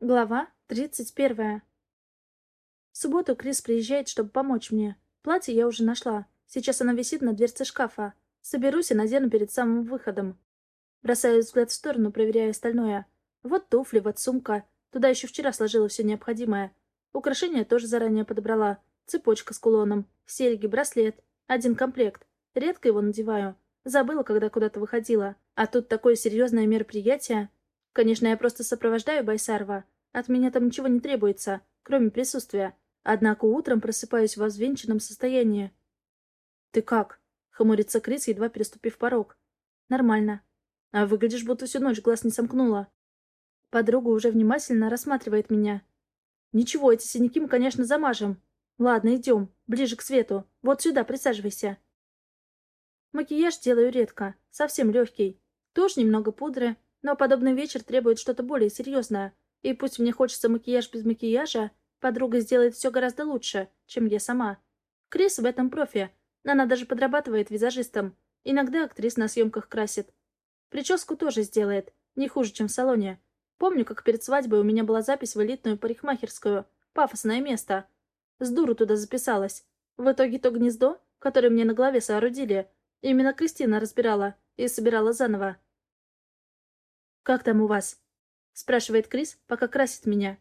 Глава 31. В субботу Крис приезжает, чтобы помочь мне. Платье я уже нашла. Сейчас оно висит на дверце шкафа. Соберусь и надену перед самым выходом. Бросаю взгляд в сторону, проверяя остальное. Вот туфли, вот сумка. Туда еще вчера сложила все необходимое. Украшения тоже заранее подобрала. Цепочка с кулоном, серьги, браслет. Один комплект. Редко его надеваю. Забыла, когда куда-то выходила. А тут такое серьезное мероприятие. Конечно, я просто сопровождаю Байсарова. От меня там ничего не требуется, кроме присутствия. Однако утром просыпаюсь в взвинченном состоянии. «Ты как?» — хмурится Крис, едва переступив порог. «Нормально. А выглядишь, будто всю ночь глаз не сомкнула». Подруга уже внимательно рассматривает меня. «Ничего, эти синяки мы, конечно, замажем. Ладно, идем. Ближе к свету. Вот сюда, присаживайся». Макияж делаю редко, совсем легкий. Тушь, немного пудры, но подобный вечер требует что-то более серьезное. И пусть мне хочется макияж без макияжа, подруга сделает все гораздо лучше, чем я сама. Крис в этом профи. Она даже подрабатывает визажистом. Иногда актрис на съемках красит. Прическу тоже сделает. Не хуже, чем в салоне. Помню, как перед свадьбой у меня была запись в элитную парикмахерскую. Пафосное место. С дуру туда записалась. В итоге то гнездо, которое мне на голове соорудили, именно Кристина разбирала и собирала заново. «Как там у вас?» — спрашивает Крис, пока красит меня.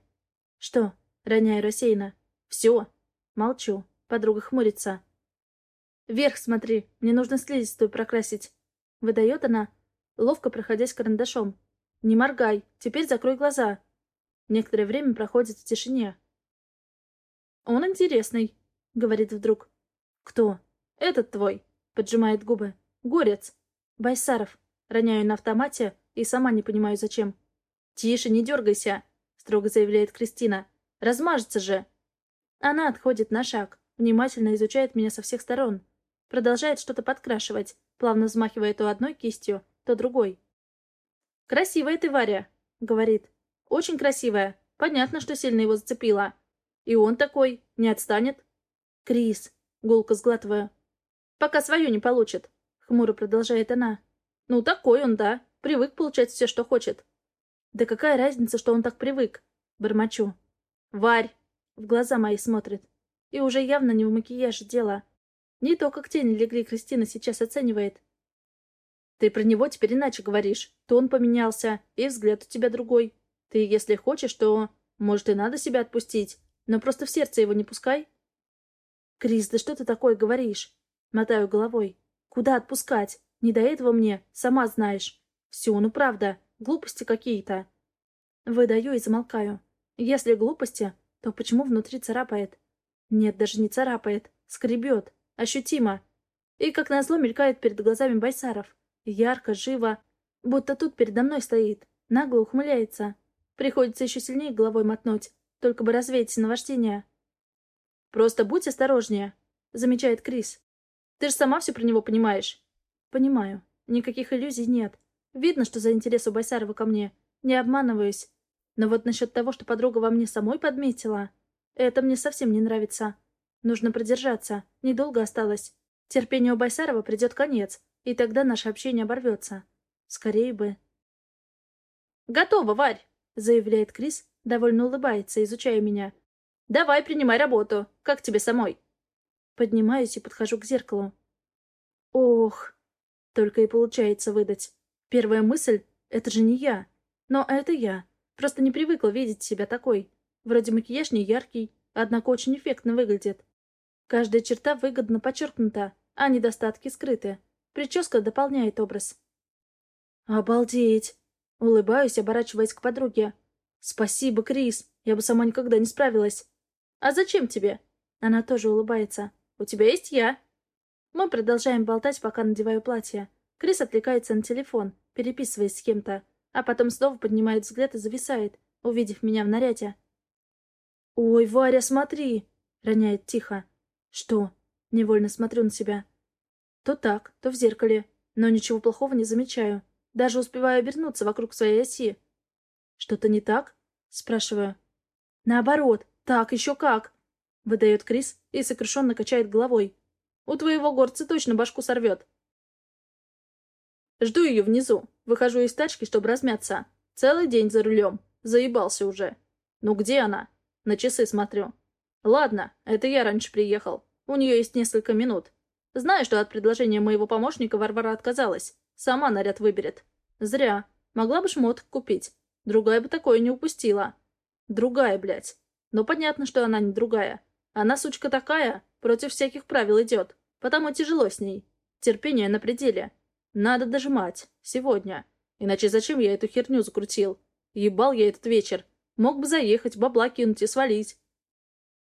«Что?» — роняю рассеянно. «Все». Молчу. Подруга хмурится. «Вверх смотри, мне нужно слизистую прокрасить». Выдает она, ловко проходясь карандашом. «Не моргай, теперь закрой глаза». Некоторое время проходит в тишине. «Он интересный», — говорит вдруг. «Кто?» «Этот твой», — поджимает губы. «Горец». «Байсаров». Роняю на автомате, и сама не понимаю, зачем. «Тише, не дергайся!» — строго заявляет Кристина. «Размажется же!» Она отходит на шаг, внимательно изучает меня со всех сторон. Продолжает что-то подкрашивать, плавно взмахивая то одной кистью, то другой. «Красивая ты, Варя!» — говорит. «Очень красивая. Понятно, что сильно его зацепила. И он такой, не отстанет». «Крис!» — гулко сглатываю. «Пока свою не получит», — хмуро продолжает она. «Ну, такой он, да. Привык получать все, что хочет. Да какая разница, что он так привык? Бормочу. Варь! В глаза мои смотрит. И уже явно не в макияже дело. Не то, как тени легли Кристина сейчас оценивает. Ты про него теперь иначе говоришь. Тон поменялся, и взгляд у тебя другой. Ты, если хочешь, то... Может, и надо себя отпустить. Но просто в сердце его не пускай. Крис, да что ты такое говоришь? Мотаю головой. Куда отпускать? Не до этого мне, сама знаешь. Все, ну правда, глупости какие-то. Выдаю и замолкаю. Если глупости, то почему внутри царапает? Нет, даже не царапает. Скребет. Ощутимо. И как назло мелькает перед глазами Байсаров. Ярко, живо. Будто тут передо мной стоит. Нагло ухмыляется. Приходится еще сильнее головой мотнуть, только бы развеять наваждение. «Просто будь осторожнее», — замечает Крис. «Ты же сама все про него понимаешь». «Понимаю. Никаких иллюзий нет. Видно, что за интерес у Байсарова ко мне. Не обманываюсь. Но вот насчет того, что подруга во мне самой подметила, это мне совсем не нравится. Нужно продержаться. Недолго осталось. Терпению Байсарова придет конец, и тогда наше общение оборвется. Скорее бы. «Готово, Варь!» — заявляет Крис, довольно улыбается, изучая меня. «Давай, принимай работу. Как тебе самой?» Поднимаюсь и подхожу к зеркалу. «Ох!» — только и получается выдать. Первая мысль — это же не я. Но это я. Просто не привыкла видеть себя такой. Вроде макияж не яркий, однако очень эффектно выглядит. Каждая черта выгодно подчеркнута, а недостатки скрыты. Прическа дополняет образ. «Обалдеть!» Улыбаюсь, оборачиваясь к подруге. «Спасибо, Крис. Я бы сама никогда не справилась». «А зачем тебе?» Она тоже улыбается. «У тебя есть я». Мы продолжаем болтать, пока надеваю платье. Крис отвлекается на телефон, переписываясь с кем-то, а потом снова поднимает взгляд и зависает, увидев меня в наряде. «Ой, Варя, смотри!» — роняет тихо. «Что?» — невольно смотрю на себя. То так, то в зеркале, но ничего плохого не замечаю. Даже успеваю обернуться вокруг своей оси. «Что-то не так?» — спрашиваю. «Наоборот, так, еще как!» — выдает Крис и сокрушенно качает головой. «У твоего горца точно башку сорвет!» Жду ее внизу. Выхожу из тачки, чтобы размяться. Целый день за рулем. Заебался уже. Ну где она? На часы смотрю. Ладно, это я раньше приехал. У нее есть несколько минут. Знаю, что от предложения моего помощника Варвара отказалась. Сама наряд выберет. Зря. Могла бы шмоток купить. Другая бы такое не упустила. Другая, блядь. Но понятно, что она не другая. Она, сучка такая, против всяких правил идет. Потому тяжело с ней. Терпение на пределе. Надо дожимать. Сегодня. Иначе зачем я эту херню закрутил? Ебал я этот вечер. Мог бы заехать, бабла кинуть и свалить.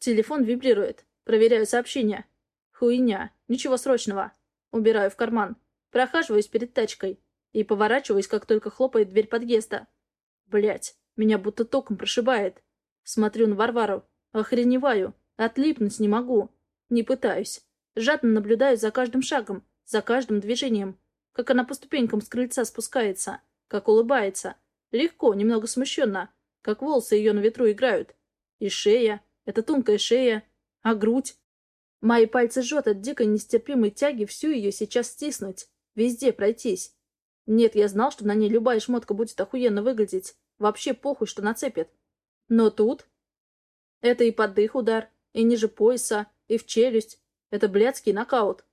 Телефон вибрирует. Проверяю сообщение. Хуйня. Ничего срочного. Убираю в карман. Прохаживаюсь перед тачкой. И поворачиваюсь, как только хлопает дверь подъезда. Блять, меня будто током прошибает. Смотрю на Варвару. Охреневаю. Отлипнуть не могу. Не пытаюсь. Жадно наблюдаю за каждым шагом, за каждым движением. Как она по ступенькам с крыльца спускается. Как улыбается. Легко, немного смущенно. Как волосы ее на ветру играют. И шея. Это тонкая шея. А грудь? Мои пальцы жжет от дикой нестерпимой тяги всю ее сейчас стиснуть. Везде пройтись. Нет, я знал, что на ней любая шмотка будет охуенно выглядеть. Вообще похуй, что нацепит. Но тут... Это и под дых удар, и ниже пояса, и в челюсть. Это блядский нокаут.